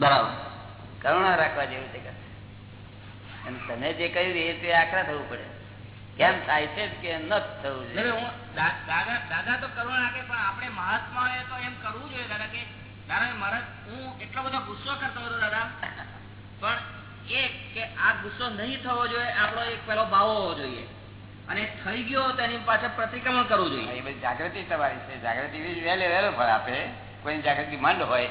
બરાબર. કરુણા રાખવા જેવું અને તમે જે કહ્યું એ તે આકરા થવું પડે. કેમ થાય છે કે ન થવું જોઈએ. દાદા દાદા તો કરુણા રાખે પણ આપણે મહાત્મા તો એમ કરવું જોઈએ દાદા કે દાદા મારા હું એટલો બધો ગુસ્સો કરતો હતો દાદા પણ એ કે આ ગુસ્સો નહીં થવો જોઈએ આપણો એક પેલો ભાવ હોવો જોઈએ. અને થઈ ગયો તેની એની પાછળ પ્રતિક્રમણ કરવું જોઈએ. એ બધી જાગૃતિ તમારી છે. જાગૃતિ વહેલે વહેલો ફળ આપે. કોઈ જાગૃતિ માંડ હોય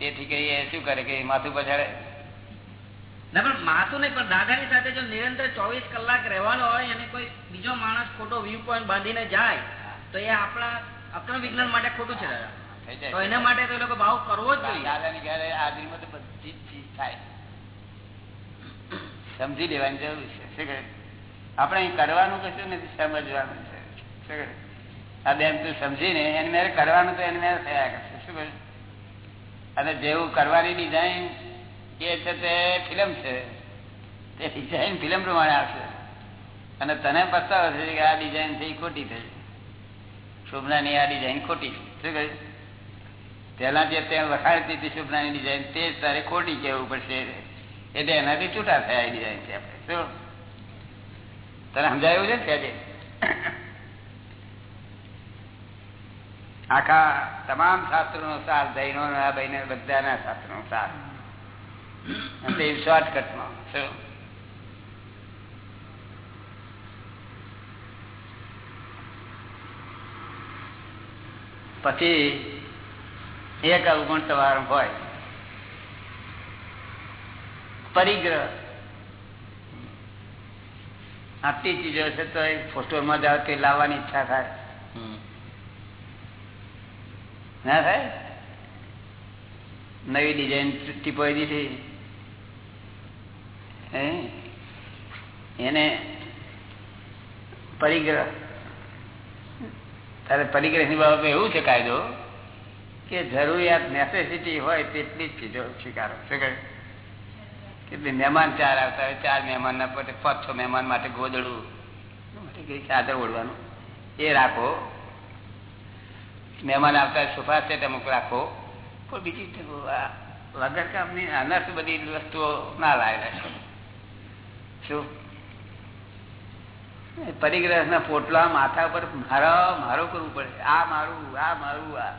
તેથી કે એ શું કરે કે માથું પછાડે? ના પણ માથું નહીં પણ દાદાની સાથે જો નિરંતર ચોવીસ કલાક રહેવાનો હોય અને કોઈ બીજો માણસ ખોટો વ્યૂ પોઈન્ટ બાંધીને જાય તો એ આપણા અક્રમ વિજ્ઞાન માટે ખોટું છે દાદા. તો એના માટે તો એ લોકો ભાવ કરવો જ જોઈએ. દાદાની ઘરે હાજરીમાં તો બધી જ ચીજ થાય. સમજી લેવાની જરૂર છે શું આપણે અહીં કરવાનું કશું નથી સમજવાનું છે શું કહે? આ બેન તું સમજીને એને મેરે કરવાનું તો એને મેરે થયા કરશે શું કહે? અને જેવું કરવાની ડિઝાઇન તે ફિલ્મ છે. તે ડિઝાઇન ફિલ્મ પ્રમાણે આવશે. અને તને પસ્તાવો છે કે આ ડિઝાઇન થઈ ખોટી થઈ શુભનાની આ ડિઝાઇન ખોટી શું કહ્યું? પેલા જે તે વખાડતી હતી શુભનાની ડિઝાઇન તે જ તારે ખોટી કહેવું પડશે. એટલે એનાથી છૂટા થયા ડિઝાઇન છે આપણે. શું? તને સમજાયું છે ને આજે આખા તમામ શાસ્ત્રોનો સાર જૈનો આ ભાઈને બધાના શાસ્ત્રોનો સાર. અને શોર્ટકટમાં પછી એક અવગુણ તમારો હોય. પરિગ્રહ. આટલી ચીજો છે તો ફોટોમાં જાવ તે લાવવાની ઈચ્છા થાય. ના થાય? નવી ડિઝાઇન ટીપોઈ દીધી? એને પરિગ્રહ, તારે પરિગ્રહની બાબતે એવું છે કાયદો કે જરૂરિયાત નેસેસિટી હોય તેટલી જ ચીજો સ્વીકારો. શું કહે કેટલી મહેમાન ચાર આવતા હોય, ચાર મહેમાન ના પટે પાંચ છ મહેમાન માટે ગોદડું માટે કઈ ચાદર ઓળવાનું એ રાખો. મહેમાન આવતા સોફા સેટ અમુક રાખો. પણ બીજી વગર કામની શું બધી વસ્તુઓ ના લાવેલા શું? પરિગ્રહના પોટલા માથા પર મારા, મારો કરવું પડે. આ મારું આ મારું, આ.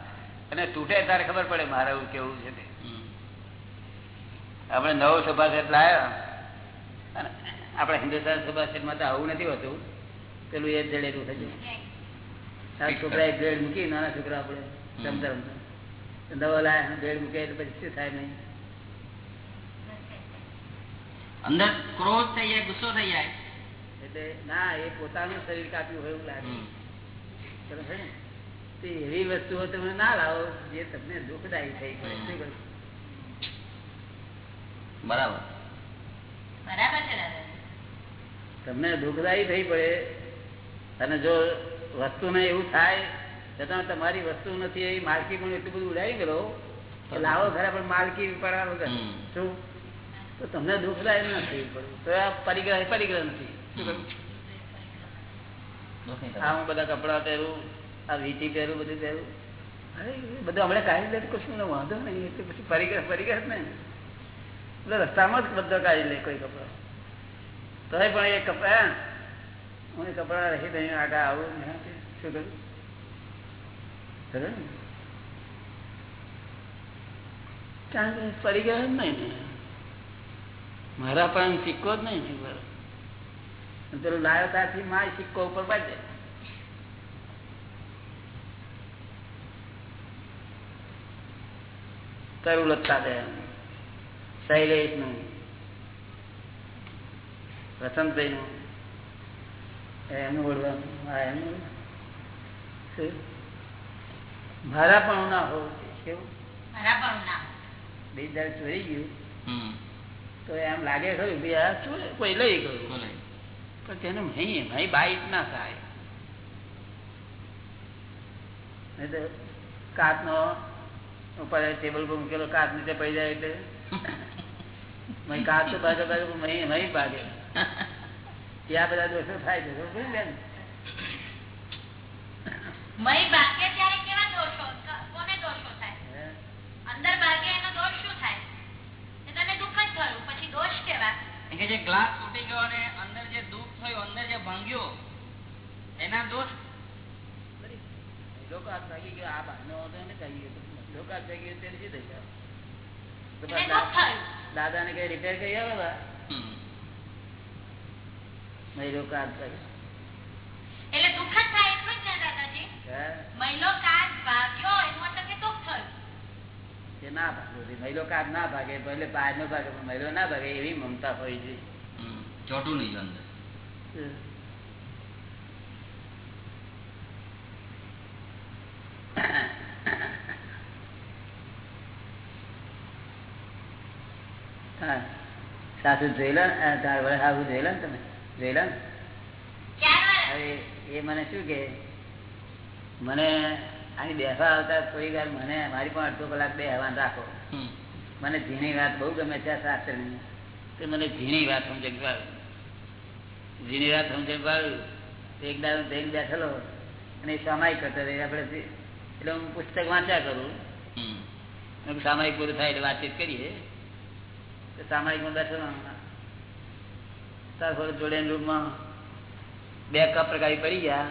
અને તૂટે ત્યારે ખબર પડે મારે કેવું છે તે. આપણે નવો સભાસદ લાવ્યા અને આપણે હિન્દુસ્તાન સભાસદમાં તો આવું નથી હોતું. પેલું એ જડેલું થયું છોકરા એક ગ્રેડ મૂકી નાના છોકરા આપણે રમતા રમતા નવો લાયા ગ્રેડ મૂકે એટલે પછી શું થાય નહીં? અંદર ક્રોધ થઈ જાય ગુસ્સો થઈ જાય. એટલે ના એ પોતાનું શરીર કાપ્યું હોય એવું લાગે. બરોબર છે ને? તે એવી વસ્તુઓ તમે ના લાવો જે તમને દુઃખદાયી થઈ પડે બરાબર. બરાબર છે તમને દુઃખદાયી થઈ પડે અને જો વસ્તુને એવું થાય છતાં તમારી વસ્તુ નથી એવી માલકી પણ એટલું બધું ઉડાવી ગયો લાવો ખરા પણ માલકી પડવા શું? તો તમને દુઃખદાયી નથી. તો આ પરિગ્રહ પરિગ્રહ નથી. આ હું બધા કપડા પહેરું આ વીટી પહેરું બધું પહેરું. અરે એ બધું હમણાં કાઢી લે કશું મને વાંધો નહીં એટલે પછી પરિગ્રહ પરિગ્રહ જ ને એટલે રસ્તામાં જ બધો કાઢી લે કોઈ કપડા. તો પણ એ કપડા હું કપડા રહી દઈ આગળ આવું ને શું કર્યું? કારણ કે પરિગ્રહ જ નહીં ને મારા પણ સિક્કો જ નહીં ને પેલું લાયો ત્યાંથી માય સિક્કો ઉપર બાજે તરુ લત્તા દે. શૈલેષનું વસંતભાઈ નું એમનું ઓળવાનું હા એમનું મારા પણ ના હોવું કેવું બરાબર દાડ ચોરી ગયું. તો એમ લાગે ખરું ભાઈ આ શું કોઈ લઈ ગયું. પણ તેનું ભાઈ બાઈટ ના થાય. તો કાચનો ઉપર ટેબલ પર મૂકેલો કાચ નીચે પડી જાય એટલે. મહી કાચ તો બાજુ બાજુ મહી મહી ભાગે. એ બધા દોષો થાય છે અંદર જે દુઃખ એના દોષ? લોકાત થઈ ગયો આ બહાનો ને કહી ગયો લોકાત થઈ દાદા ને કઈ રિપેર કરી આવે મહિલો કાચ કરે. એટલે દુઃખ જ થાય એટલું જ ને દાદાજી? મહિલો કાચ ભાગ્યો એનો મતલબ કે દુઃખ થયું. કે ના ભાગે મહિલો કાચ ના ભાગે ભલે બહાર નો ભાગે પણ મહિલો ના ભાગે એવી મમતા હોય છે. ચોટું નહીં અંદર. હા. સાસુ જોયેલા ને? ચાર વર્ષ આવું જોયેલા ને તમે? જોયેલા ને ચાર વાર. હવે એ મને શું કે? મને અહીં બેસવા આવતા થોડી વાર મને મારી પણ અડધો કલાક બે હવાન રાખો મને ઝીણી વાત બહુ ગમે છે શાસ્ત્રની. તો મને ઝીણી વાત સમજણ પાડું ઝીણી વાત સમજણ એક દાડો જઈને બેઠેલો અને એ સામાયિક કરતો રહી. આપણે એટલે હું પુસ્તક વાંચ્યા કરું. સામાયિક પૂરું થાય એટલે વાતચીત કરીએ. તો સામાયિકમાં બેઠેલો. તાર જોડે રૂમમાં બે કપ પ્રકારી પડી ગયા.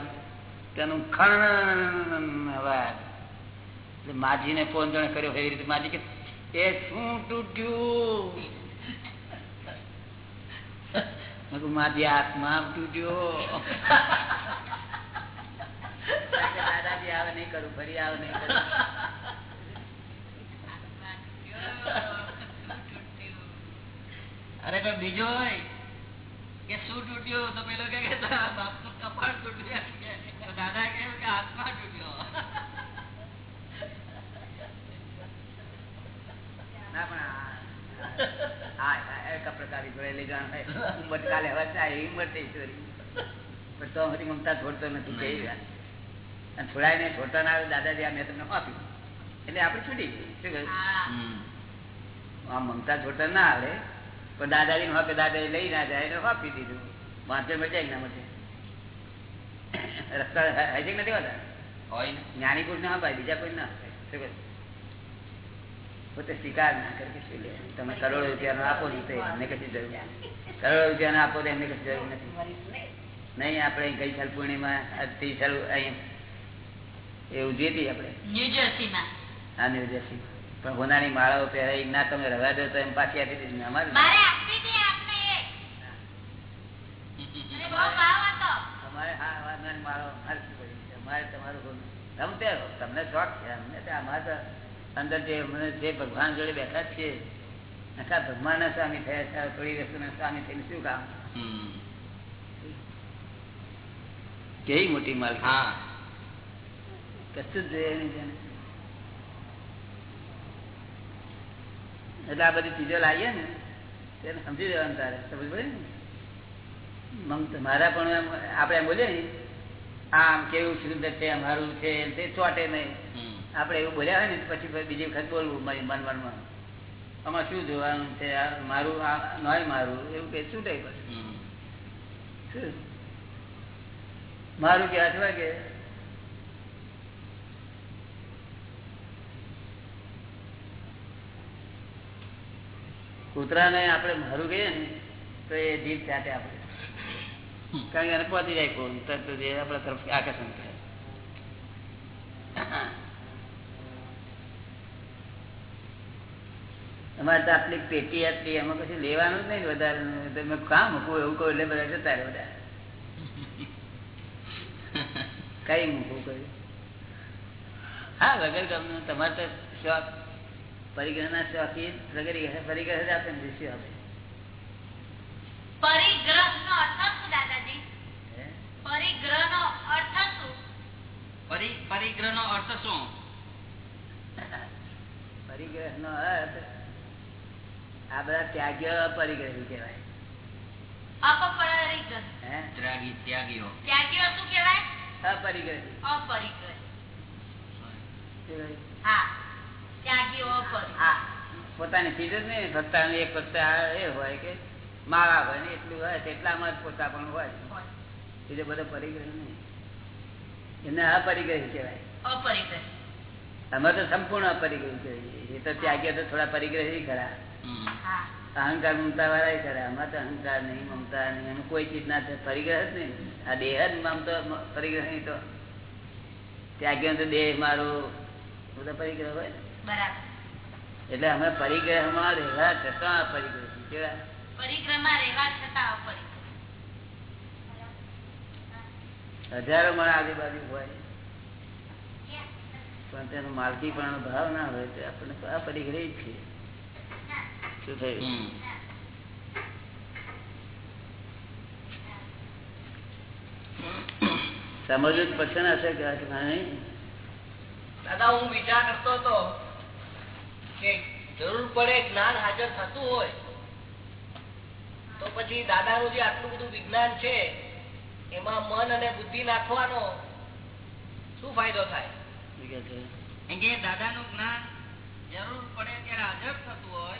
તેનું ખણ અવાજ. માજીને ફોન જણ કર્યો એવી રીતે માજી કે એ શું તૂટ્યું? માજી આત્મા તૂટ્યો. દાદાજી આવે નહીં કરું ફરી આવે નહીં કરું. અરે પણ બીજો હોય. કે શું તૂટ્યું? તો પેલો કે તારા બાપનું કપાળ તૂટ્યું. તો દાદા કહ્યું કે હાથમાં તૂટ્યો. ના પણ જોડેલી જાણ. કાલે તો મમતા છોડતો નથી કેવી વાત. અને છોડાય ને છોડતા ના આવે દાદાજી આ મેં તમને આપ્યું એટલે આપણે છૂટી શું કહ્યું? આ મમતા છોડતા ના આવે પણ દાદાજી નું હક દાદાજી લઈ ના જાય એને આપી દીધું. વાંચે મળે ના મજે રસ્તા હાઈજેક નથી હોતા? હોય ને. જ્ઞાની પુરુષ ના અપાય બીજા કોઈ ના અપાય શું પોતે સ્વીકાર ના કરે કે શું લે. તમે કરોડો રૂપિયાનો આપો ને તો એમને કશી જરૂર કરોડો રૂપિયાનો આપો તો એમને કશી જરૂર નથી. નહીં આપણે ગઈ સાલ પૂર્ણિમા આજથી સાલ અહીં એ ઉજવી હતી આપણે. ન્યુજર્સીમાં હા ન્યૂજર્સી પણ હોનાની માળાઓ પહેરાઈ ના તમે રવા દો તો એમ પાછી આપી દીધી અમારે તમને શોખ છે. અમને તો અમારે તો અંદર જે અમને જે ભગવાન જોડે બેઠા જ છીએ. આખા ભગવાનના સ્વામી થયા છે. થોડી વસ્તુના સ્વામી થઈને શું કામ? કેવી મોટી માલ હા. કશું જ જોઈએ નહીં એટલે આ બધી ચીજો લાવીએ ને તેને સમજી લેવાનું તારે. સમજ પડે ને? મારા પણ એમ આપણે એમ બોલીએ ને આમ કેવું સુંદર છે અમારું છે તે ચોટે નહીં. આપડે આપણે એવું બોલ્યા હોય ને પછી બીજી વખત બોલવું મારી મન મનમાં આમાં શું જોવાનું છે? મારું આ નોય મારું. એવું કે શું થાય પછી શું? મારું કે અથવા કે કૂતરાને આપણે મારું કહીએ ને તો એ જીભ ચાટે આપણે. કારણ કે એને પહોંચી જાય કોણ તરત જ આપણા તરફ આકર્ષણ કરે અમારે તો આટલી પેટી આટલી એમાં પછી લેવાનું જ નહીં વધારે. તમે કામ મૂકવું એવું કહું એટલે બધા જતા રહે બધા. કઈ મૂકવું કહ્યું? હા વગર ગમનું તમારે તો શોખ. પરિગ્રહના શોખી વગર પરિગ્રહ જ આપે ને શું આપે. પરિગ્રહનો અર્થ શું દાદાજી? હે? પરિગ્રહનો અર્થ શું? પરી પરિગ્રહનો અર્થ શું? પરિગ્રહનો અર્થ આ બધા ત્યાગીઓ અપરિગ્રહી કહેવાય. અપરિગ્રહ ત્યાગી ત્યાગીઓ. ત્યાગીઓ શું કહેવાય? અપરિગ્રહી. અપરિગ્રહ. શું કહ્યું? હા. પોતાની ચીજ જ નહીં સત્તા એક સત્તા એ હોય કે માળા હોય ને એટલું હોય તેટલામાં જ પોતા પણ હોય. બીજો બધો પરિગ્રહ નહીં. એને અપરિગ્રહી કહેવાય. અપરિગ્રહ. અમે તો સંપૂર્ણ અપરિગ્રહી કહેવાય. એ તો ત્યાગીઓ તો થોડા પરિગ્રહી ખરા. અહંકાર મમતા વાળા ખરા. આમાં તો અહંકાર નહીં મમતા નહીં એનું કોઈ ચીજ ના થાય. પરિગ્રહ જ નહીં. આ દેહ જ મમતો પરિગ્રહ નહીં તો. ત્યાગ્યો તો દેહ મારો બધા પરિગ્રહ હોય ને. એટલે અમે પરિગ્રહમાં રહેવા છતાં પરિગ્રહ કેવા પરિક્રમા રહેવા છતાં અપરિક્રમ હજારો મારા આજુબાજુ હોય. પણ તેનો માલકી પણ ભાવ ના હોય તો આપણે પરિગ્રહ જ છીએ. શું થયું. સમજવું જ પડશે ને હશે કે નહીં દાદા હું વિચાર કરતો હતો. કે જરૂર પડે જ્ઞાન હાજર થતું હોય તો પછી દાદાનું જે આટલું બધું વિજ્ઞાન છે એમાં મન અને બુદ્ધિ નાખવાનો શું ફાયદો થાય? દાદાનું જ્ઞાન જરૂર પડે ત્યારે હાજર થતું હોય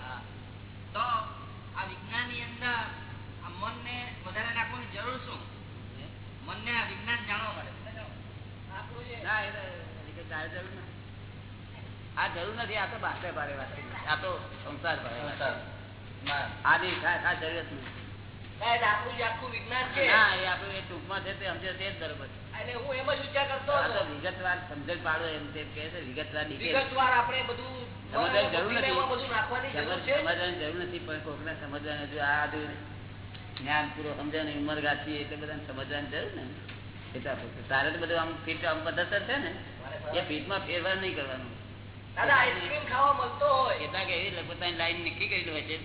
તો આ વિજ્ઞાનની અંદર આ મનને વધારે નાખવાની જરૂર શું? મન ને આ વિજ્ઞાન જાણવા મળે. આપણું આ જરૂર નથી આ તો બાસે ભારે વાત આ તો સંસાર ભારે વાત. આની ખા- ખા જરૂરત નથી. આ બધું સમજવાની જરૂર નથી. એમાં બધું નાખવાની જરૂર સમજ- છે. સમજવાની જરૂર નથી પણ કોકને સમજવાનું જો આ બધું જ્ઞાન પૂરો સમજવાની ઉંમર ગાંઠી એટલે બધાને સમજવાની જરૂર ને. તારે તો બધું આમ ફીટ આમ પદ્ધતિ છે ને. એ ફીટમાં ફેરફાર નહીં કરવાનું. આઈસ્ક્રીમ ખાવા મળતો હોય. કેટલાક એવી પોતાની લાઈન નક્કી કરેલી હોય છે.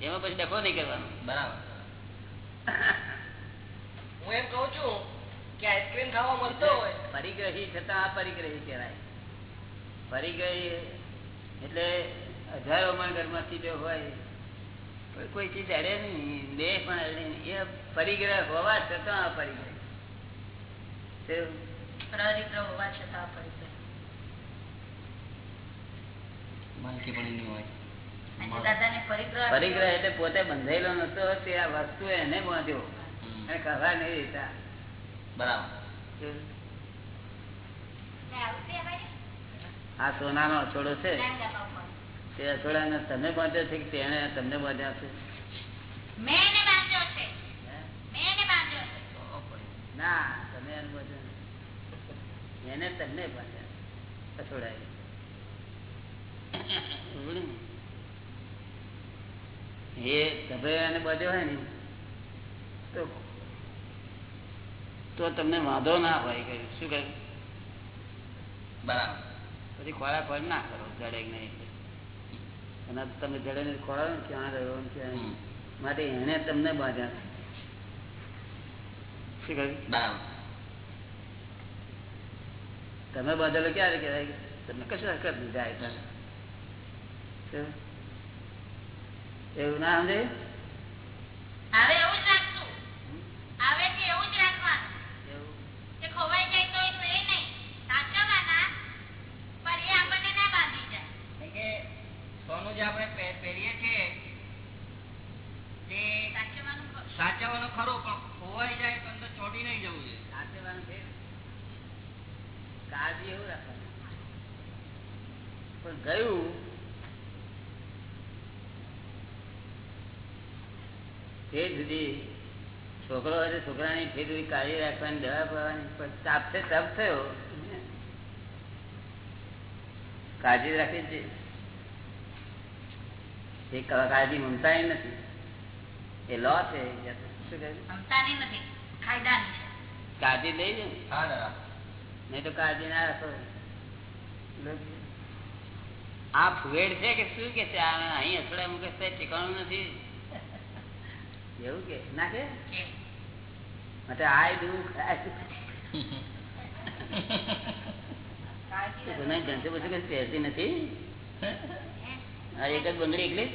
એમાં પછી ડખો નહીં કરવાનો. બરાબર. હું એમ કઉ છું કે આઈસ્ક્રીમ ખાવા મળતો હોય. પરિગ્રહી છતાં અપરિગ્રહી કહેવાય. પરિગ્રહી એટલે હજારો મણ ઘરમાં ચીજો હોય કોઈ ચીજ અડે નહીં દેહ પણ અડે નહીં. એ પરિગ્રહ હોવા છતાં અપરિગ્રહ પરિગ્રહ. હોવા છતાં અપરિક્રમ માલકી પણ એની હોય અને દાદાને પરિક્રમ પરિગ્રહ એટલે પોતે બંધાયેલો નતો તે આ વસ્તુ એને બાંધ્યો. અને કહેવા નહીં દેતા. બરાબર. આ સોનાનો અછોડો છે. તે અછોડાને તમે બાંધ્યો છે કે તેને તમને બાંધ્યા છે? મેં એને બાંધ્યો છે. હે? મેં એને બાંધ્યો છે. ના તમે એને તમને બાંધ્યા અછોડાય એ હોય ને તો તો તમને વાંધો ના હોય કહ્યું શું કહ્યું? બરાબર. પછી ખોરાક હોય ના કરો જડે નહીં. અને તમે જડે ને ખોરાક ક્યાં રહ્યો ક્યાં માટે એને તમને બાંધ્યા શું કહ્યું? બરાબર. તમે બાંધેલો ક્યારે કહેવાય તમને કશું હરકત નહીં જાય તમે? એવું ના સમજે? હવે એવું જ રાખશું. હવે થી એવું જ રાખવાનું. કે ખોવાઈ જાય તો એ એ નહીં. સાચવવાના પણ એ આપણને ના બાંધી જાય. કે સોનું જે આપણે પહેરીએ છીએ તે સાચવવાનું ખરું. પણ ખોવાઈ જાય તો અંદર ચોટી નહીં જવું છે સાચવવાનું છે. કાળજી એવું રાખવાનું. પણ ગયું છોકરો હોય છોકરાની ફેર સુધી કાળજી રાખવાની દવા પડવાની પણ તાપ છે તપ થયો. કાળજી રાખી છે એ કાળજી મમતા નથી. એ લો છે કાળજી લઈ જાય હા દાદા. તો કાળજી ના રાખો. આ ફુવેડ છે કે શું કે છે? આ અહીં અથડા મૂકે છે ઠેકાણું નથી. એવું કે? ના કે? કે. માટે આય દુઃખ જંતુ બધું કઈ પહેરતી નથી? આ એક જ બંગડી એકલી?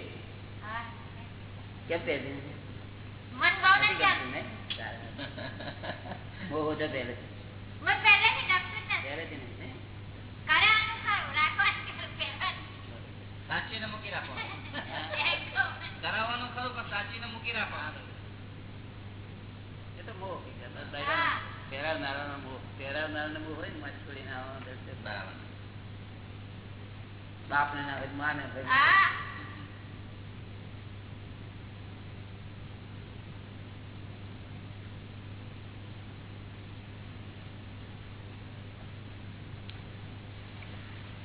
કેમ પહેરતી નથી? બહુ ઓછો પહેરે છે. મન પહેલેથી ગમતું જ ખરું મૂકી રાખો એ તો મોહ પહેરાવનારાનો મોહ પહેરાવનારાનો મોહ હોય ને મારી છોડીને આવવાનો દર્દ બરાબર બાપને ના હોય માને હોય.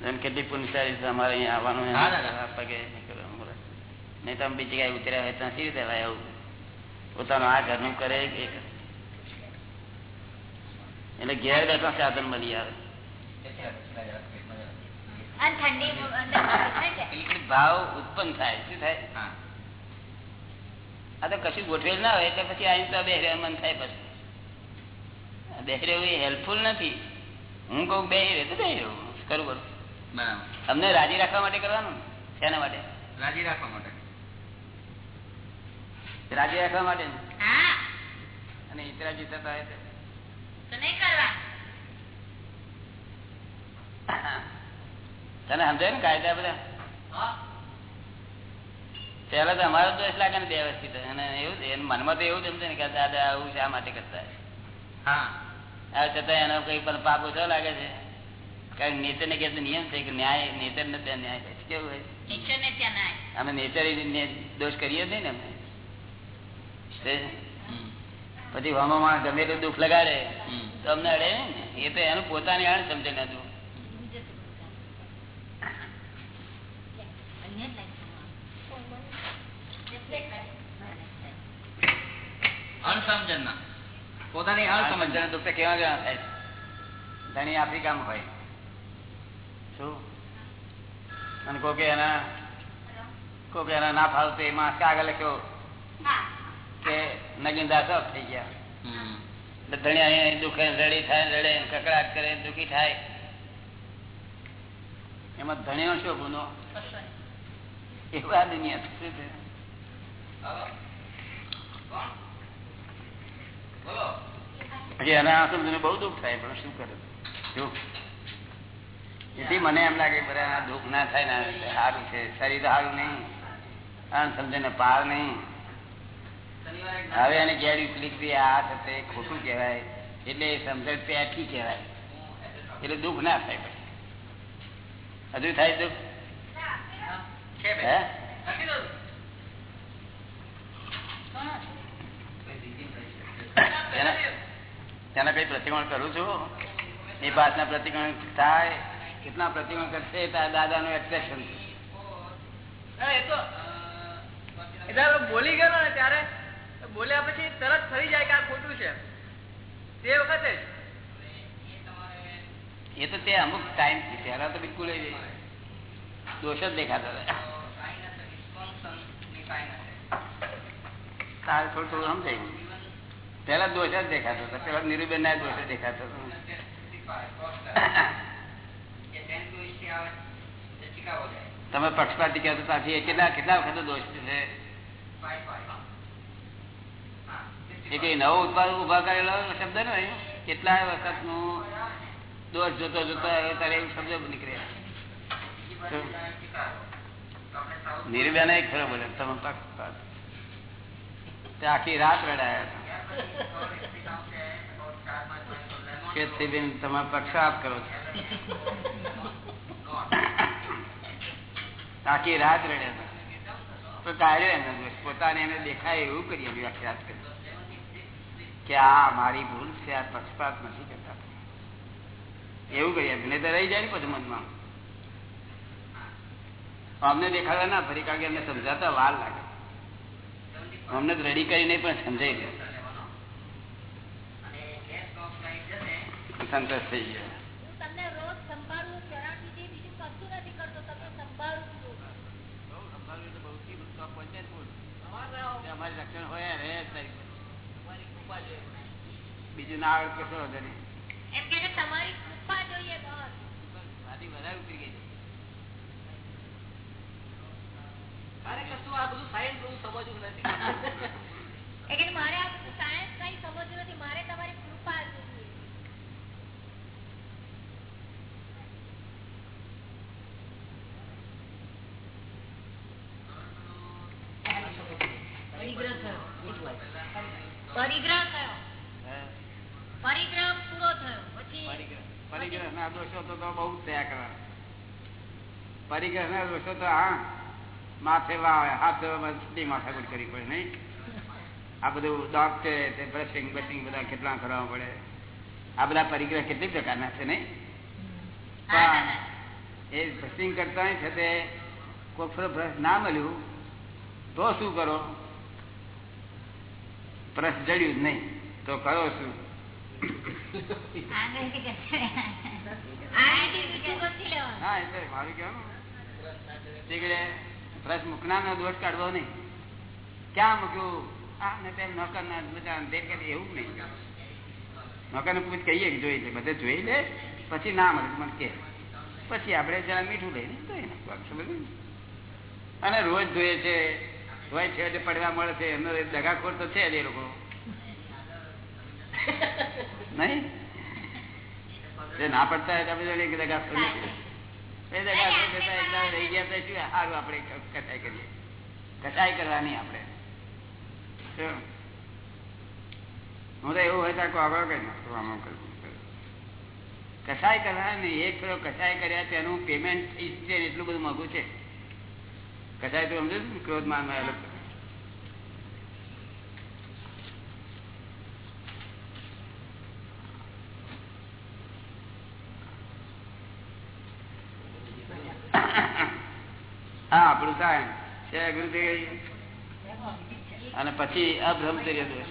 એમ કેટલી પુનસારી છે અમારે અહીંયા આવવાનું પગે. નહીં તમે બીજી જગ્યાએ ઉતર્યા હોય ત્યાં સી રીતે લાય આવું? પોતાનું આ ઘરનું કરે એટલે ઘેર બેઠા સાધન મળી આવે. ભાવ ઉત્પન્ન થાય. શું થાય? આ તો કશું ગોઠવેલ ના હોય એટલે પછી આઈને તો બેહરે મન થાય પછી. બેહરે હેલ્પફુલ નથી. હું કહું બેહરે તો બેહરે. કરું કરું બરાબર. અમને રાજી રાખવા માટે કરવાનું? ને? શેના માટે? રાજી રાખવા માટે. રાજી રાખવા માટે અને ઇતરાજી થતા હોય તને સમજાય ને કાયદા બધા? પેલા તો અમારો દોષ લાગે ને અને એવું જ, મનમાં તો એવું જ સમજે ને કે દાદા આવું શા માટે કરતા? હા. છતાં એનો કઈ પણ પાપ ઓછો લાગે છે? કારણ નેચર ને કે નિયમ છે કે ન્યાય નેચર ને ત્યાં ન્યાય. કેવું હોય? અમે નેચર દોષ કરીએ છીએ ને અમે. પછી હવામાં ગમે તે દુઃખ લગાડે. તો અમને અડે એ તો એનું પોતાની આણ સમજે ને અણસમજણ ના પોતાની અણસમજણ સમજણ દુઃખ કેવા કેવા થાય? ધણી આફ્રિકામાં હોય. શું? અને કોકે એના કોકે એના ના ફાવતું એમાં કાગળ લખ્યો. કે નગીનદાસ ઓફ થઈ ગયા. ધણી અહીંયા દુખે રડી થાય રડે કકડાટ કરે દુખી થાય. એમાં ધણીનો શું ગુનો? એવા દુનિયા શું છે. બોલો. એના આંસુ મને બહુ દુઃખ થાય પણ શું કરે? દુઃખ. એથી મને એમ લાગે બધા દુઃખ ના થાય ને સારું છે શરીર સારું નહીં. આ સમજે ને પાર નહીં. હવે એને ગેડી ઉકલી આ થશે ખોટું કહેવાય. એટલે સમજણ પેઠી કહેવાય. એટલે દુઃખ ના થાય પછી. હજુ થાય દુઃખ? તેના કઈ પ્રતિકોણ કરું છું. એ ભાતના પ્રતિકોણ થાય. કેટલા પ્રતિકોણ કરશે દાદા નું એટ્રેક્શન બોલી ગયો ને ત્યારે બોલ્યા પછી તરત ફરી જાય કે આ ખોટું છે તે વખતે એ તો તે અમુક ટાઈમથી, પહેલા તો બિલકુલ દોષ જ દેખાતો તારે થોડું થોડું પેલા દોષ જ દેખાતો હતો પેલા નિરુબેન ના દોષ દેખાતો તમે પક્ષપાતી કહેતો ત્યાંથી કેટલા કેટલા વખત દોષ છે? એ કઈ નવો ઉત્પાદક ઊભા કરેલો શબ્દ ને કેટલા વખતનું દોષ જોતો જોતો તારે એવું શબ્દ નીકળે નિર્બેન એક ખરો બોલે, તમે તે આખી રાત રડાયા તમે પક્ષાપ કરો આખી રાત રડ્યા તો કાઢ્યો દોષ પોતાને એને દેખાય એવું કરીએ, આખી રાત કરી કે આ મારી ભૂલ છે આ પક્ષપાત નથી કરતા. એવું કહીએ એમને તો રહી જાય ને પછી મનમાં. અમને દેખાડવા ના ફરી કારણ કે અમને સમજાતા વાર લાગે. અમને તો રેડી કરીને પણ સમજાઈ ગયો સંતોષ થઈ ગયો. અમારી લક્ષણ હોય. બીજું ના આવે કશો વાંધો નહીં. એમ કે તમારી કૃપા જોઈએ વધારે ઉતરી ગઈ. મારે કશું આ બધું સાયન્સ બધું સમજવું નથી. મારે આ સાયન્સ કઈ સમજવું નથી. મારે તમારી કૃપા જોઈએ પરિગ્રહ થયો હે? પરિગ્રહ પૂરો થયો પછી પરિગ્રહ પરિગ્રહ ના દોષો તો તો બહુ જ થયા કરવા પરિગ્રહ ના દોષો તો હા માથે વાવે હાથ સીધી માથાકૂટ કરવી પડે નહીં? આ બધું ડોગ છે તે બ્રશિંગ બ્રશિંગ બધા કેટલા કરવા પડે? આ બધા પરિગ્રહ કેટલી પ્રકારના છે નહીં? એ બ્રશિંગ કરતા છે તે કોઈ બ્રશ ના મળ્યું તો શું કરો? બ્રશ જડ્યું જ નહીં તો કરો શું. હા એટલે મારું કહેવાનું. દોષ કાઢવો નહીં. ક્યાં મૂક્યું? નોકર એવું નહીં? નોકર ને પૂછ કહીએ કે જોઈ લે, બધે જોઈ લે, પછી ના મળે, મને કે. પછી આપણે જરા મીઠું લઈને ને? અને રોજ જોઈએ છે, રોજ છેવટે પડવા મળે છે, એમનો દગાખોર તો છે એ લોકો. નહીં? ના પડતા હોય તો આપણે દગાખોર. રહી ગયા તો શું સારું આપણે કસાય કરીએ. કસાય કરવાની આપણે. હું તો એવું હોય તો આગળ કઈ નાખું આમાં કરું કસાય કરવાની એક ફેરો કસાય કર્યા તેનું પેમેન્ટ છે એટલું બધું મોંઘું છે. કસાય તો સમજો છો ને ક્રોધ માનમાં અલગ હા આપણું થાય છે ગુરુદેવ અને પછી અબ્રહ્મચર્ય દોષ.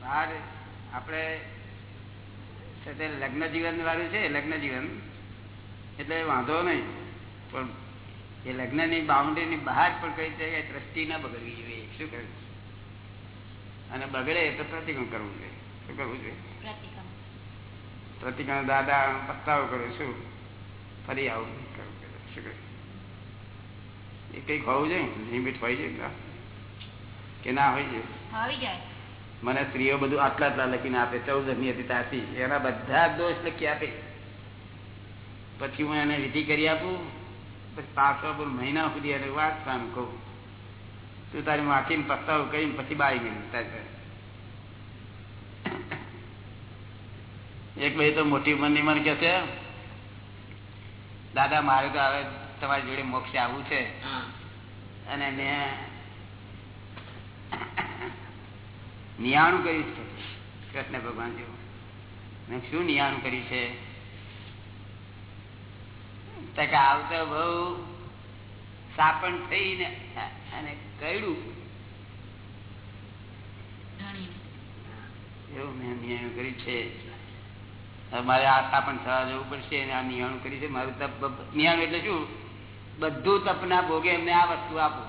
બહાર આપણે લગ્ન જીવન વાળું છે લગ્ન જીવન. એટલે વાંધો નહીં પણ એ લગ્નની બાઉન્ડ્રીની બહાર પણ કઈ જગ્યાએ દ્રષ્ટિ ના બગડવી જોઈએ શું કરવું? અને બગડે તો પ્રતિક્રમણ કરવું જોઈએ શું કરવું જોઈએ? પ્રતિક્રમણ દાદા પસ્તાવો કરું છું ફરી આવું. શું એ કંઈક હોવું જોઈએ. લિમિટ હોય છે કે ના હોય છે. મને સ્ત્રીઓ બધું આટલા આટલા લખીને આપે ચૌદ હતી ત્યાંથી એના બધા દોષ લખી આપે. પછી હું એને વિધિ કરી આપું. પછી પાંચસો મહિના સુધી એને વાત કામ કહું. તું તારી વાંચીને પસ્તાવો કરીને પછી બાઈ ગઈ તારી એક ભાઈ તો મોટી ઉંમરની મને કે છે દાદા મારે તો હવે તમારી જોડે મોક્ષે આવવું છે. અને મેં નિયાણું કર્યું છે કૃષ્ણ ભગવાન જેવું. મેં શું નિયાણું કર્યું છે? કે આવતો બહુ સાપણ થઈને અને કયડું એવું મેં નિયાણું કર્યું છે. મારે આ પણ થવા જવું પડશે અને આ નિહાણું કરી છે. મારું તપ નિહાણું એટલે શું? બધું તપના ભોગે એમને આ વસ્તુ આપો.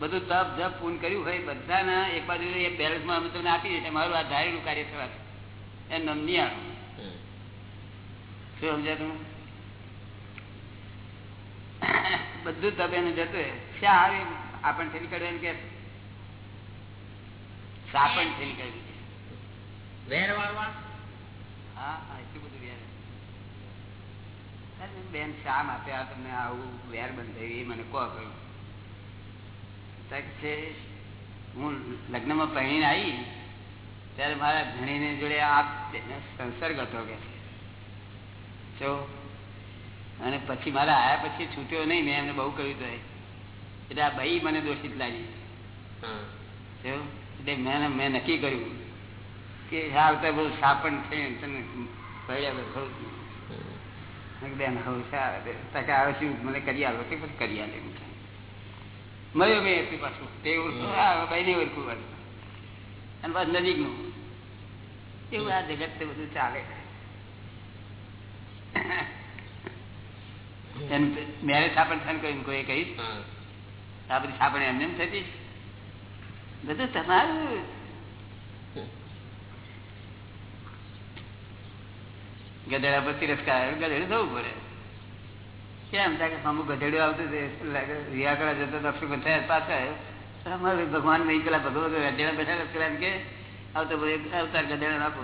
બધું તપ જપ પૂન કર્યું હોય બધાના એક બાજુ એ બેલેન્સમાં અમે તમને આપી દઈએ. મારું આ ધારેલું કાર્ય થવાનું. એ નિહાણું શું સમજાતું બધું તપ એનું જતું. શા આવે? આપણને થેલી કાઢવાની કે સાપણ થેલી કાઢવી છે. વેર વાળવા હા હા, એટલું બધું વેર અરે બેન શા માટે આ તમને આવું વેર બંધાવી એ મને કહો કહ્યું છે હું લગ્નમાં પહેરીને આવી ત્યારે મારા ધણીને જોડે આ સંસર્ગ હતો કે જો અને પછી મારા આયા પછી છૂટ્યો નહીં મેં એમને બહુ કહ્યું તો એટલે આ ભાઈ મને દોષિત લાગી. એટલે મેં મેં નક્કી કર્યું. કે આવતા બહુ સાપણ છે તને ભર્યા બધું બેન હવે સારા બે. તો કે આવે શું મને કરી આલો તે પછી કરી આલે મળ્યો મેં એટલી પાછું. તે ઓળખું આ ઓળખું પાછું. અને પાછું નજીકનું. એવું આ જગત તે બધું ચાલે. મેરે સાપણ થાય કહ્યું કોઈ કહીશ આ બધી સાપણ એમને એમ થતી બધું તમારું. ગધેડા પર તિરસ્કાર ગધેડું થવું પડે. કેમ? ત્યાં કે અમુક ગધેડું આવતું રિયાકડા જતો દક્ષિણ થયા પાછા ભગવાન નહીં પેલા ભગવાન ગધેડા બેઠા પેલા કે આવતો અવતાર ગધેડા નાખો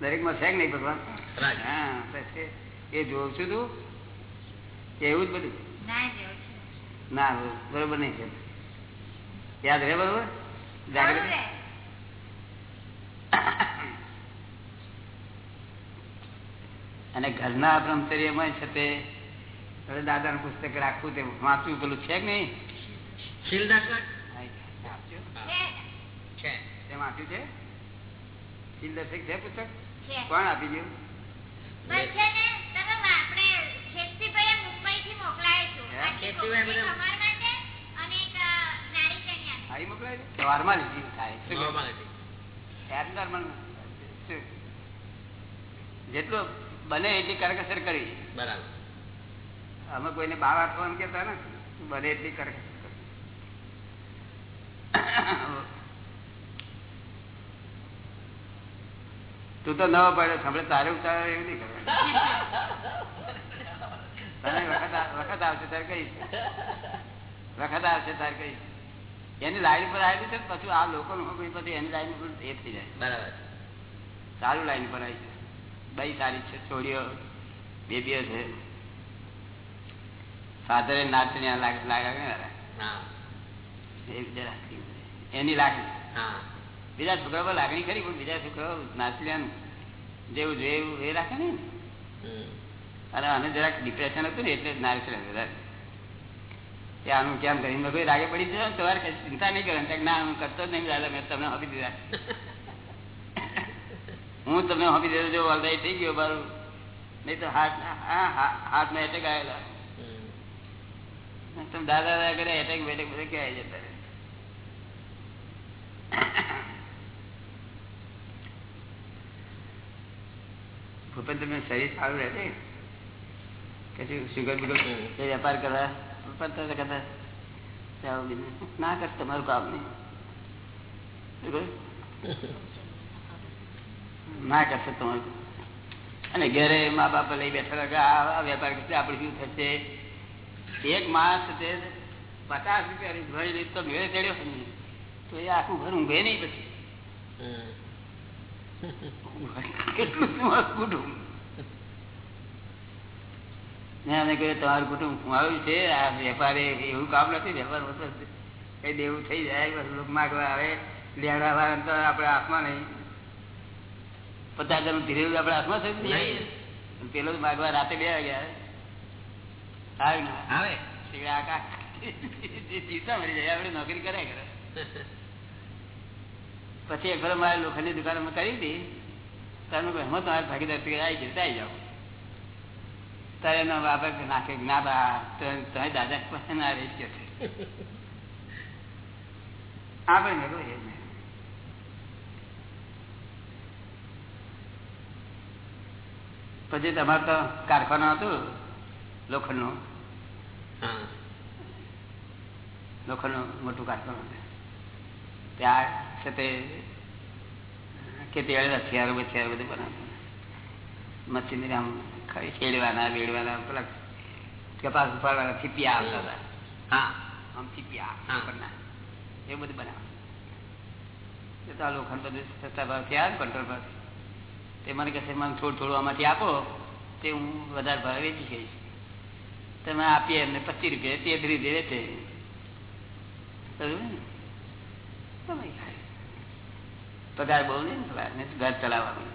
દરેકમાં છે નહીં ભગવાન? હા એ જોઉં છું તું. એવું જ બધું? ના ના બરોબર નહીં છે. યાદ રહે બરોબર? જાગૃતિ ખરું રે. અને ઘરના બ્રહ્મચર્યમાં છે તે. દાદાનું પુસ્તક રાખવું તે વાંચવું પેલું છે કે નહીં? વાંચ્યું છે? શીલદર્શક છે પુસ્તક? કોણ આપી ગયું? થાય? જેટલું બને એટલી કરકસર કરી બરાબર. અમે કોઈને બાર આપવાનું કેતા નથી બને એટલી કરકસર કરી તું તો ન પડે સાંભળે તારે ઉતારો એવું નહીં કરે તને વખત વખત આવશે તારે કઈ વખત આવશે તારે કઈ એની લાઈન પર આવેલી છે પછી આ લોકો પછી એની લાઈન પર એ થઈ જાય. બરાબર. સારું લાઈન પર આવી છે બઈ સારી છે છોડીઓ બેબીઓ છે. ફાધરે નાચને લાગે એની લાગણી. બીજા છોકરાઓ લાગણી ખરી પણ બીજા છોકરાઓ નાચલિયાનું જેવું જોઈએ એવું એ રાખે ને. અને આને જરાક ડિપ્રેશન હતું ને એટલે નાચલિયા વધારે કે આનું કેમ કરીને? કોઈ રાગે પડી જશે તમારે ચિંતા નહીં કરે ના હું કરતો જ નહીં દાદા. મેં તમને આપી દીધા. હું તમને હમી દેજો ઓલરાઈટ થઈ ગયો મારું નહીં તો હાથ હાથમાં એટેક આવેલા તમે દાદા દાદા કરે એટેક બેટેક બધે ક્યાં જતા શરીર સારું રહે છે કે શું સુગર બુગર. વેપાર કરવા બીજું. ના કર તમારું કામ નહીં? ના કરશે તમારું. અને ઘરે મા બાપ લઈ બેઠા કે આ વેપાર કરશે આપણે શું થશે? એક માણસ છે પચાસ રૂપિયા ભરી લીધ તો મેળે ચડ્યો ને. તો એ આખું ઘર ઊંઘે નહીં પછી. કેટલું તમારું કુટુંબ મેં અમે કહ્યું તમારું કુટુંબ આવ્યું છે. આ વેપારે એવું કામ નથી વેપાર હોતો કઈ દેવું થઈ જાય બસ લોકો માગવા આવે લેવડા વાળા તો આપણે હાથમાં નહીં. પચાસ હજાર ધીરે આપડે હાથમાં નહીં. પેલો માગવા રાતે બે વાગ્યા આવે આવે. નોકરી કર્યા કરે. પછી એક મારે લોખંડની દુકાનમાં કરી હતી. તારે મેં મારે હું તમારે ભાગીદાર આવી ગયો આવી જાઓ. તારે એનો બાપા નાખે ના બા તમે દાદા ના રહી ગયો આપણે એ જ નહીં. પછી તમારે તો કારખાનું હતું લોખંડનું. હા. લોખંડનું મોટું કારખાનું હતું. ત્યાં છે તે ખેતી હથિયારો બથિયારો બધું બનાવતું. મશીનરી આમ ખેડવાના વેડવાના પેલા કપાસ ઉપાડવાના ફીપિયા આવતા હતા. હા. આમ ફીપિયા. એવું બધું બનાવવાનું એ તો આ લોખંડ બધું સસ્તા ભાવ થયા કંટ્રોલ પર તે મને કહેશે મને થોડું થોડું આમાંથી આપો તે હું વધારે ભાવે વેચી કહીશ તમે આપીએ એમને પચીસ રૂપિયા તેત્રીસ રૂપિયા વેચે. પગાર બહુ નહીં ને ઘર ચલાવવાનું.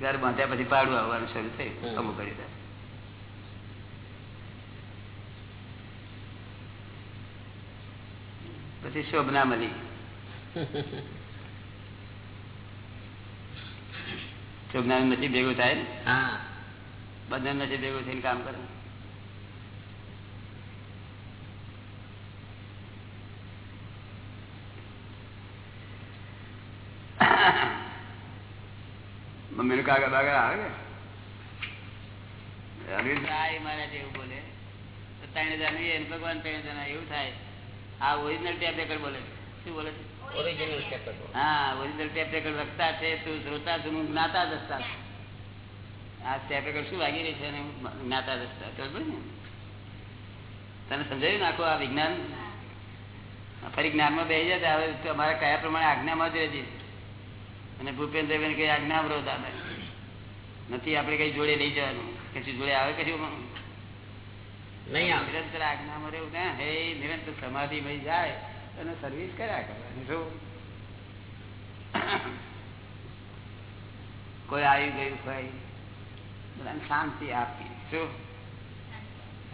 ઘર બાંધ્યા પછી પાડું આવવાનું શરૂ થયું. અમુક કરી દે પછી શોભના મળી. શોભના નથી ભેગું થાય ને? હા. બધા નથી ભેગું થઈને કામ કરે મમ્મી નું કાગળ બાગળ આવે ને? મારા જેવું બોલે. ત્રણ હજાર ભગવાન ત્રણ હજાર એવું થાય. આ ઓરિજિનલ ટેપ રેકર બોલે શું બોલે છે? ઓરિજિનલ કેપેબલ હા ઓરિજિનલ ટેપ રેકોર્ડ વક્તા છે તું શ્રોતા છું હું જ્ઞાતા દસતા આ ટેપ રેકોર્ડ શું લાગી રહી છે અને જ્ઞાતા દસતા ખબર ને? તને સમજાયું નાખો આ વિજ્ઞાન. ફરી જ્ઞાનમાં બે જાય હવે અમારા કયા પ્રમાણે આજ્ઞામાં જ રહેજે. અને ભૂપેન્દ્રબેન કઈ આજ્ઞા અવરોધ આવે નથી આપણે કઈ જોડે લઈ જવાનું. કશું જોડે આવે કશું નહીં નિરંતર આજ્ઞામાં રહેવું ને હે નિરંતર સમાધિ ભાઈ જાય. અને સર્વિસ કર્યા કરવાની શું કોઈ આવી ગયું કોઈ બધાને શાંતિ આપી. શું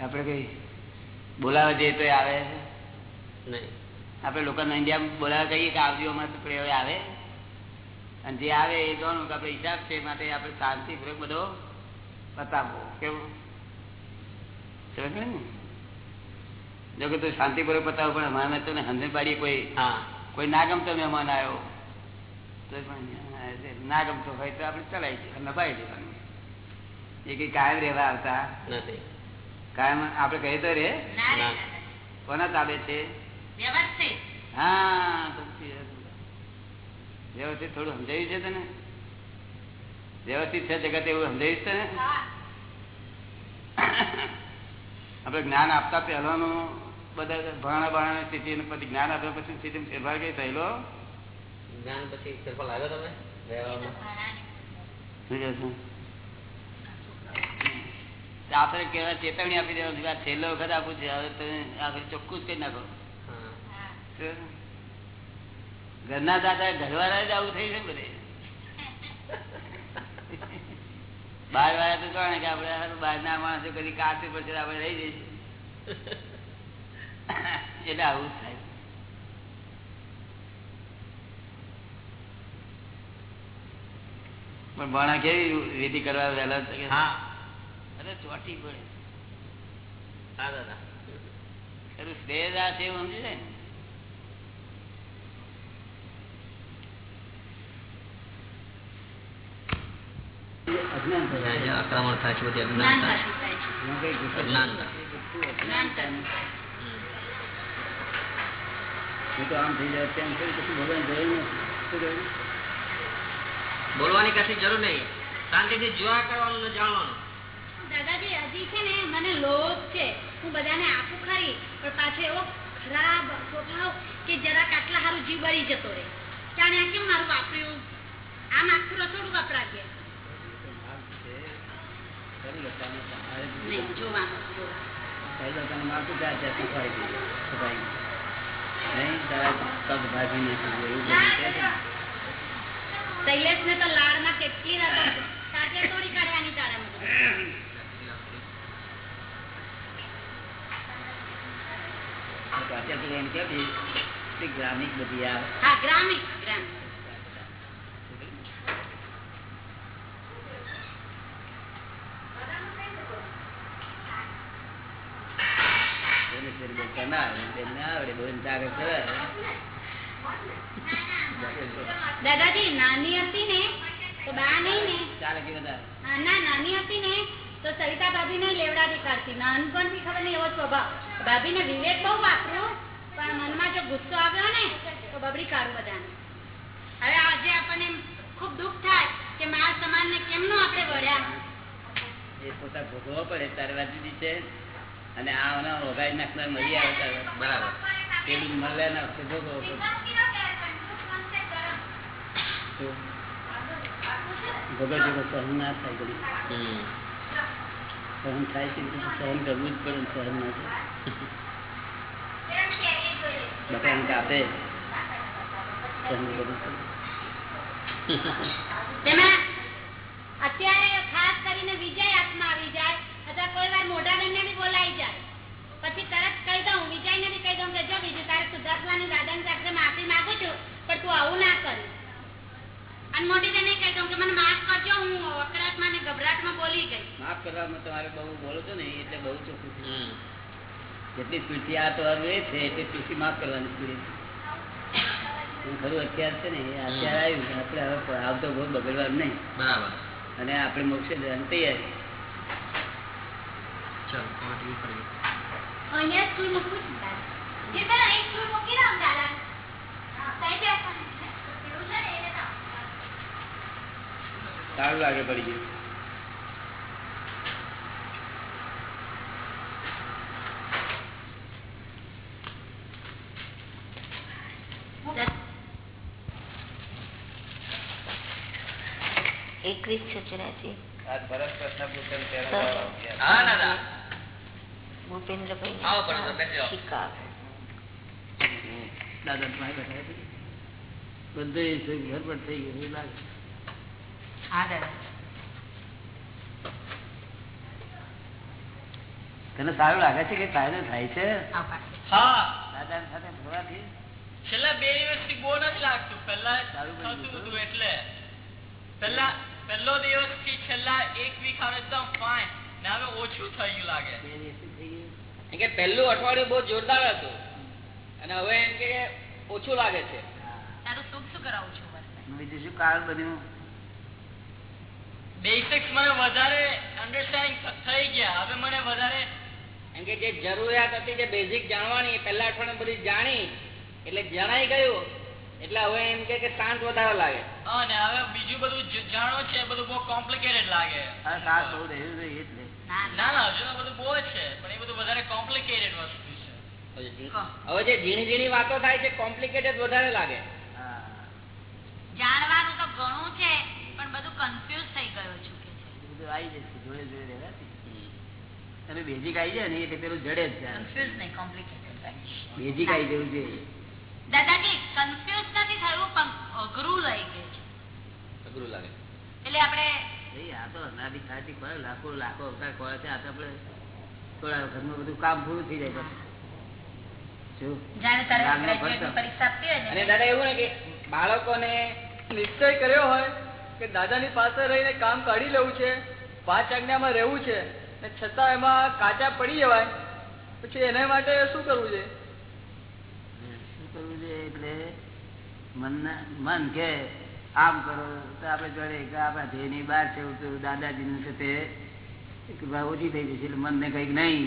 આપણે કઈ બોલાવા જઈએ તો આવે નહીં. આપણે લોકોને ઇન્ડિયા બોલાવા કહીએ કે આવજો અમારે આવે. અને જે આવે એ જોવાનું કે આપણે હિસાબ છે માટે આપણે શાંતિપૂર્વક બધો બતાવો કેવું? સમજ ને? જો કે તું શાંતિપૂર્વક બતાવો પણ અમારે તને હંધે પાડી કોઈ. હા. કોઈ ના ગમતો મહેમાન આવ્યો. તો ના ગમતો હોય તો આપણે ચલાવી દઈએ નભાઈ દેવાનું. એ કઈ કાયમ રહેવા આવતા? નથી. કાયમ આપણે કહીએ તો રે. કોના તાબે છે? વ્યવસ્થિત. હા વ્યવસ્થિત થોડું સમજાયું છે તને? વ્યવસ્થિત છે જગત એવું સમજાયું છે ને હા. આપણે જ્ઞાન આપતા પહેલાનું બધા ભાણા બાણા સ્થિતિ પછી જ્ઞાન આપ્યા પછી સ્થિતિ ફેરફાર કઈ થયેલો જ્ઞાન પછી ફેરફાર લાગ્યો તમે આપણે કેવા ચેતવણી આપી દેવાની. છેલ્લો વખત આપું છે. હવે તમે આ ચોખ્ખું જ કઈ નાખો. ઘરના દાદા ઘરવાળા જ આવું થઈ છે ને બધે? બાર વાળા તો કોણ કે આપડે બહાર ના માણસો કદી કાચું પડશે આપડે રહી જઈશું. એટલે આવું જ થાય. પણ ભણા કેવી વિધિ કરવા વહેલા છે અરે ચોટી પડે. હા દાદા. એનું શ્રેય છે એવું સમજી ને? અજ્ઞાન થાય. છે અજ્ઞાન જ્ઞાન છે. અજ્ઞાન થાય. છે. એમાં કઈ ગુસ્સો અજ્ઞાનતા. જ્ઞાન થતું. હમ. હું તો આમ થઈ જાય તેમ થઈ જોયું નથી બોલવાની કશી જરૂર નહીં. શાંતિથી જોયા કરવાનું ને જાણવાનું. દાદાજી હજી છે ને મને લોભ છે. હું બધાને આપું ખરી પણ પાછો એવો ખરાબ સ્વભાવ કે જરાક આટલા સારું જીવ બળી જતો રહે. જાણે આ કેમ મારું વાપર્યું? આમ આખું રસોડું વપરાશે. જોવાનું જોવાનું. છે? ને. શૈલેષને તો લાડમાં કેટલી રકમ કાંઠે તોડી કાઢવાની તારામાં તો પાછળ પેલી એમ કે બી, તે ગ્રામિક બધી આ હા ગ્રામિક ગ્રામિક એને ફેર બોલતા ના આવડે, તેમને આવડે, છે. દાદાજી નાની હતી ને તો બા નહીં ને? ચાલે કે બધા ના નાની હતી ને તો સરિતા ભાભીને લેવડાવી કાઢતી નાનપણથી ખબર નહીં એવો સ્વભાવ. ભાભીને વિવેક બહુ વાપર્યું પણ મનમાં જો ગુસ્સો આવ્યો ને તો બબડી કાઢું બધાને હવે આજે આપણને ખૂબ દુઃખ થાય કે માલ સમાન ને કેમ નો આપણે વળ્યા? એ પોતા ભોગવો પડે તારે વાત છે અને આ ઓગાઈ નાખનાર મળી આવે બરાબર. પેલું મળે ના વખતે તો ભગત જેવો સહન ના થાય ઘડી. સહન થાય છે સહન કરવું જ પડે ને સહન ના થાય. બધાને કાપે. સહન કરવું પડે. અત્યારે ખાસ કરીને વિજય હાથમાં આવી જાય. અથવા કોઈ વાર મોઢા બોલાઈ જાય. પછી તરત કહી દઉં વિજયને બી કહી દઉં કે જો બીજું તારે સુધારવાની દાદાની સાથે માફી માંગુ છું પણ તું આવું ના કરીશ અને મોટી બેને કહી દઉં કે મને માફ કરજો હું અકળાટમાં ને ગભરાટમાં બોલી ગઈ માફ કરવામાં તમારે બહુ બોલો છો ને એટલે બહુ ચોખ્ખું છે. જેટલી સ્પીડથી આ તો હવે છે એટલી સ્પીડથી માફ કરવાની સ્પીડ હું ખરું અત્યાર છે ને એ અત્યારે આવ્યું આપણે હવે આવતો બહુ બગડવાનું નહીં. બરાબર. અને આપણે મોક્ષે જવાની તૈયારી. તમારે. અહીંયા મૂકવું છે એક મૂકી દાદા. છે. સારું લાગે પડી ગયું એકવીસ છ ચોરાસી આ સરસ પ્રશ્ન પૂછે ને તેનો જવાબ આપીએ. હા દાદા ભૂપેન્દ્રભાઈ આવો પડો, બેસજો. શિકાગો હમ. દાદા તમારે બેઠા છે? બધું એ ગરબડ થઈ ગયું એવું લાગે હા દાદા તને સારું લાગે છે કે ફાયદો થાય છે? હા દાદા સાથે છેલ્લા બે દિવસથી બહુ નથી લાગતું. પેલા એટલે. પહેલો દિવસથી છેલ્લા એક વીક એકદમ ફાઇન ને હવે ઓછું થઈ ગયું લાગે. દિવસથી કે પહેલું અઠવાડિયું બહુ જોરદાર હતું. અને હવે એમ કે ઓછું લાગે છે. તારું સુખ શું કરાવું છું બીજું શું? કારણ બન્યું બેસિક્સ મને વધારે અન્ડરસ્ટેન્ડિંગ થઈ ગયા. હવે મને વધારે એમ કે જે જરૂરિયાત હતી જે બેઝિક જાણવાની પહેલા અઠવાડિયે બધી જાણી. એટલે જણાઈ ગયું. એટલે હવે એમ કે કે શાંત વધારે લાગે. અને હવે બીજું બધું જાણો છે બધું બહુ કોમ્પ્લિકેટેડ લાગે. ના ના. હજુ બધું બહુ છે પણ એ બધું વધારે કોમ્પ્લિકેટેડ વસ્તુ છે. હવે જે ઝીણી ઝીણી વાતો થાય છે કોમ્પ્લિકેટેડ વધારે લાગે. જાણવાનું તો ઘણું છે પણ બધું કન્ફ્યુઝ થઈ ગયો છું કે છે. બધું આવી જશે જોડે જોડે રહેવાથી. અને બેઝિક આવી જાય ને એટલે પેલું જડે જ કન્ફ્યુઝ નહીં કોમ્પ્લિકેટેડ બેઝિક આવી જવું જોઈએ. દાદાજી કન્ફ્યુઝ નથી થયું પણ અઘરું લઈ ગયું છે. અઘરું લાગે. એટલે આપણે આ તો અનાદિ કાળથી ખોળે લાખો લાખો અવતાર ખોળે છે આ તો આપણે થોડા વખતમાં બધું કામ પૂરું થઈ જાય પછી. શું? જાણે તારે જ્ઞાનનો ગ્રેજ્યુએટની ભરતો. પરીક્ષા આપતી હોય અને ને દાદા એવું બાળકોને નિશ્ચય કર્યો હોય કે દાદાની પાસે રહીને કામ કાઢી લેવું છે પાંચ આજ્ઞામાં રહેવું છે ને છતાં એમાં કાચા પડી જવાય પછી એના માટે શું કરવું છે? કરવું જોઈએ એટલે મન મન કે આમ કરો. તો આપણે જોડે કે આપણા ધ્યેયની બહાર છે તો દાદાજીનું છે તે ઓછી થઈ જશે એટલે મનને કંઈક નહીં.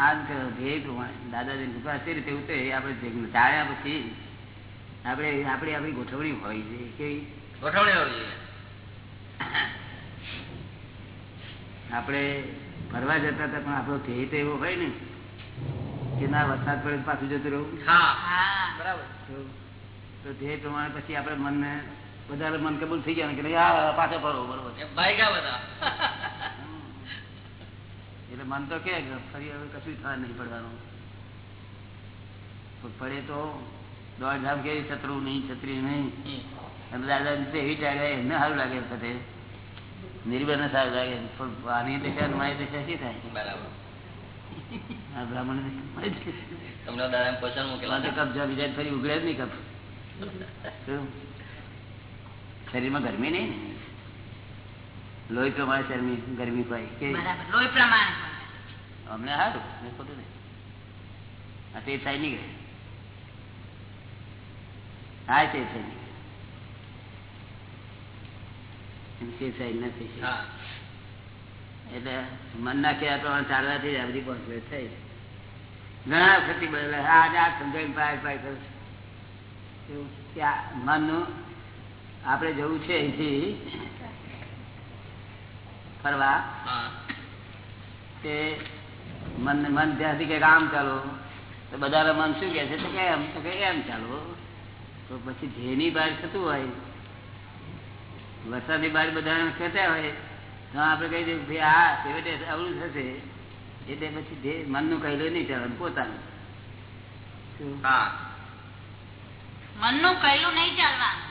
આમ કરો ધ્યેય પ્રમાણે. દાદાજીની કૃપા છે રીતે ઉતરે. આપણે ટાળ્યા પછી આપણે આપણી આપણી ગોઠવણી હોય છે કેવી ગોઠવણી હોય છે. આપણે ફરવા જતા હતા પણ આપણો ધ્યેય તો એવો હોય ને કે વરસાદ પડે પાછું જતું રહું. હા. હા. બરાબર. તો તો પ્રમાણે પછી આપણે મનને વધારે મન કબૂલ થઈ ગયા કે નહીં, આ પાછો ફરો બરોબર. એટલે મન તો કે ફરી હવે કશું થવા નહીં પડવાનું. પડે તો દોડ ધામ કે છતરું નહીં છત્રી નહીં. અને દાદા એવી ટાળે એમને સારું લાગે વખતે. નિર્બળને સારું લાગે. પણ આની દેખાય મારી દેખાય શી થાય? બરાબર. બ્રાહ્મણ. તમને દાદા પેલા તો કપ બીજા ફરી ઉગડે જ નહીં કપ શરીરમાં ગરમી નહીં ને? લોહી પ્રમાણે શરીર ગરમી હોય કે? લોહી પ્રમાણે અમને સારું મેં ખોટું નહીં. હા તે થાય નહીં હા તે થાય નહીં. તે થાય. નથી હા. એટલે મનના કહેવા પ્રમાણે ચાલવાથી જ આ બધી પહોંચવે થઈ ઘણા વખત બદલે આજે આ સમજાવીને પાય પાય કરું કે મનનું આપણે જવું છે અહીંથી ફરવા કે તે મન મન ત્યાંથી કે આમ ચાલો. તો બધાને મન શું કે છે? તો કે એમ તો કે એમ ચાલો. તો પછી ધ્યેયની બહાર થતું હોય વરસાદની બહાર બધા કહેતા હોય આપણે કહી દઈએ ભાઈ આ છેવટે અવળું થશે એટલે પછી મનનું કહેલું નહીં ચાલવાનું પોતાનું. મનનું કહેલું નહીં ચાલવાનું.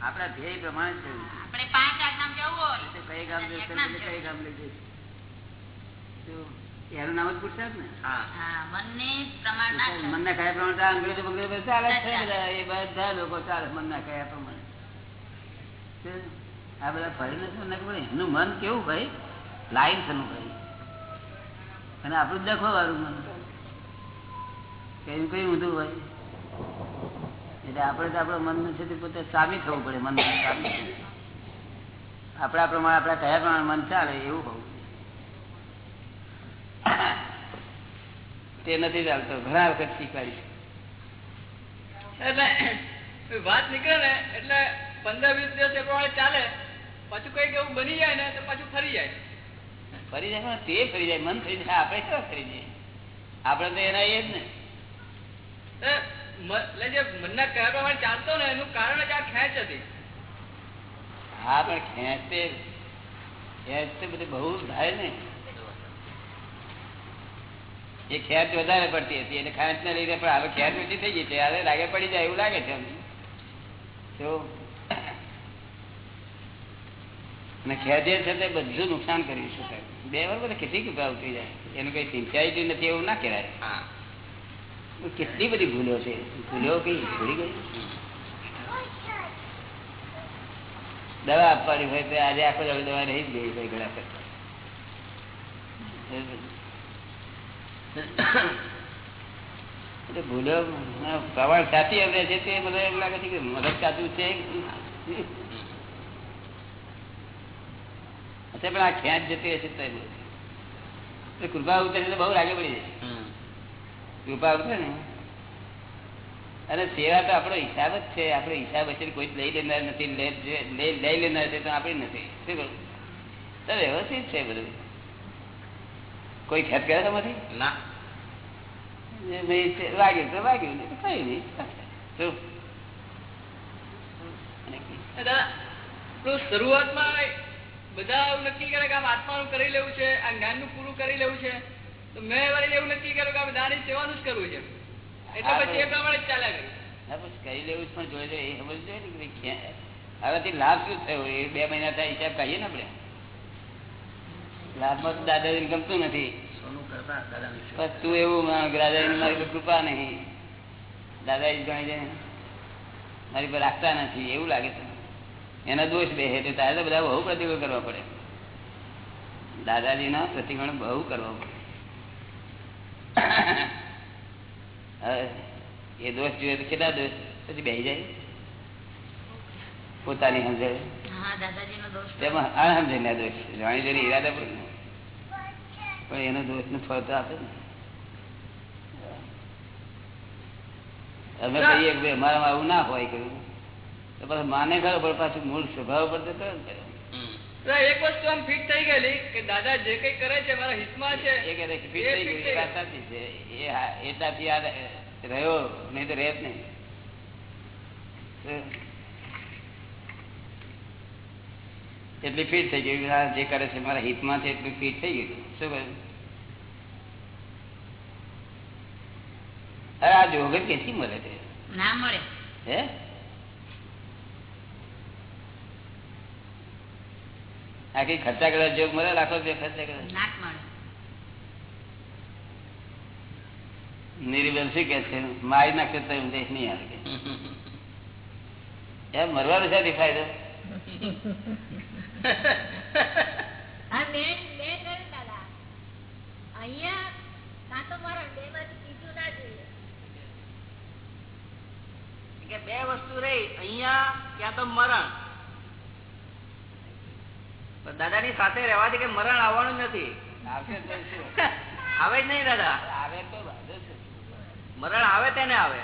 આપડા ધ્યેય પ્રમાણે છે આપણે પાંચ આજ્ઞામ જવું હોય તો કઈ ગામ જશે કઈ ગામ લઈ જશે. એનું નામ જ પુરુષાર્થ ને હા. હા ના મનના કયા પ્રમાણે ચાલે? અંગ્રેજો બંગ્રેજો ચાલે છે બધા એ બધા લોકો ચાલે મનના કયા પ્રમાણે? આ બધા ફરી નથી એનું મન કેવું ભાઈ? લાઈન થનું ભાઈ. અને આપણું દેખો વાળું મન. કયું કયું ઊંધું ભાઈ એટલે આપણે તો આપણા મન છે તે પોતે સાબિત થવું પડે મન આપણા પ્રમાણે આપણા કયા પ્રમાણે મન ચાલે એવું હોવું તે નથી ચાલતો, ઘણા વખત શીખવાડી એટલે વાત નીકળે ને, એટલે પંદર વીસ દિવસ એ પ્રમાણે ચાલે. પાછું કંઈક એવું બની જાય ને તો પાછું ફરી જાય. ફરી જાય તે ફરી જાય મન ફરી જાય આપણે કેવા ફરી જાય આપણે તો એના એ જ ને. જે મનના કયા પ્રમાણે ચાલતો ને એનું કારણ જ આ ખેંચ હતી. હા પણ ખેંચતે ખેંચતે બધું બહુ થાય ને. એ ખેંચ વધારે પડતી હતી એટલે ખેંચ ને લીધે પણ હવે ખેંચ ઓછી થઈ ગઈ છે હવે લાગે પડી જાય એવું લાગે છે તો અને ખેંચે છે તે બધું નુકસાન કરી શકાય બે વાર બધા કેટલી કૃપા ઉતરી જાય. એનું કઈ સિંચાઈ નથી એવું ના કહેવાય. કેટલી બધી ભૂલો છે. ભૂલો કઈ ભૂલી ગઈ? દવા આપવાની હોય તો આજે આખો દવા દવા રહી જ ગઈ ભાઈ ઘણા કરતા ભૂલો પ્રવાળ સાચી અમને છે તે મને એમ લાગે છે કે મદદ સાચું છે અચ્છા પણ આ ખેંચ જતી હશે તો કૃપા ઉતરે તો બહુ લાગે પડી જાય કૃપા ઉતરે ને અને સેવા તો આપણો હિસાબ જ છે. આપણો હિસાબ હશે કોઈ લઈ લેનાર નથી લઈ લઈ લેનાર છે તો આપણી નથી. શું કરું? તો વ્યવસ્થિત છે બધું. કોઈ ખેત કરે તમારી ના. વાગ્યું તો વાગ્યું. નહીં કઈ નહીં. શું? દાદા શરૂઆતમાં બધા એવું નક્કી કરે કે આમ આત્માનું કરી લેવું છે આ જ્ઞાનનું પૂરું કરી લેવું છે. તો મેં વળી એવું નક્કી કર્યું કે આ દાની સેવાનું જ કરવું છે. એટલે પછી એ પ્રમાણે જ ચાલ્યા કર્યું કરી લેવું પણ જોઈએ છે, એ સમજ જોઈએ ને હવેથી લાભ શું થયો? એ બે મહિના થાય હિસાબ કહીએ ને આપણે? લાભમાં તો દાદાજીને ગમતું નથી. સોનું કરતા બસ તું એવું દાદા મારી કૃપા નહીં. દાદાજી ગણી છે મારી પર રાખતા નથી એવું લાગે છે. એના દોષ બે એટલે તારે તો બધા બહુ પ્રતિકોળ કરવા પડે. દાદાજીના પ્રતિકોળ બહુ કરવા પડે. એ દોષ જોઈએ તો કેટલા દોષ? પછી બે જાય. પોતાની સમજે. દોષ તેમાં અણસમજણના દોષ છે. જાણી જોઈને ઈરાદા પણ પણ એનો દોષનું ફળ તો આપે ને. અમે કહીએ કે અમારામાં આવું ના હોય કહ્યું તો પછી માને ખરો પણ પાછું મૂળ સ્વભાવ પર એક વસ્તુ આમ ફિટ થઈ ગયેલી કે દાદા જે કઈ કરે છે મારા હિતમાં છે એ કે ફિટ થઈ ફિટ ગયું વાત સાચી છે. એ એટલાથી યાદ રહ્યો નહીં તો રહેત જ નહીં એટલી ફિટ થઈ ગઈ જે કરે છે મારા હિતમાં છે એટલું ફિટ થઈ ગયું. શું કહ્યું અરે આ જોગર ક્યાંથી મળે છે ના મળે. હે? આ કઈ ખર્ચા કરવા જોગ મળે લાખો રૂપિયા ખર્ચા કરે ના જ મળે. નિરીબેન શું કે છે મારી નાખે તો એમ દેશ નહીં આવે કે. એમ મરવાનો છે ફાયદો? બે વસ્તુ રહી અહિયાં ક્યાં તો મરણ. પણ દાદાની સાથે રહેવાથી કે મરણ આવવાનું નથી? આવે જ નહીં દાદા. આવે તો મરણ આવે તેને આવે.